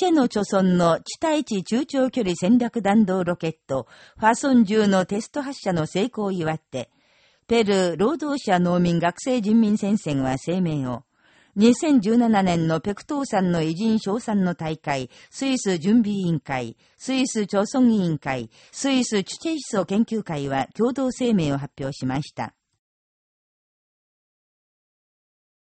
チェの貯村の地対地中長距離戦略弾道ロケット、ファソン10のテスト発射の成功を祝って、ペルー労働者農民学生人民戦線は声明を、2017年のペクトーさんの偉人賞賛の大会、スイス準備委員会、スイス著村委員会、スイスチュチェイ思想研究会は共同声明を発表しました。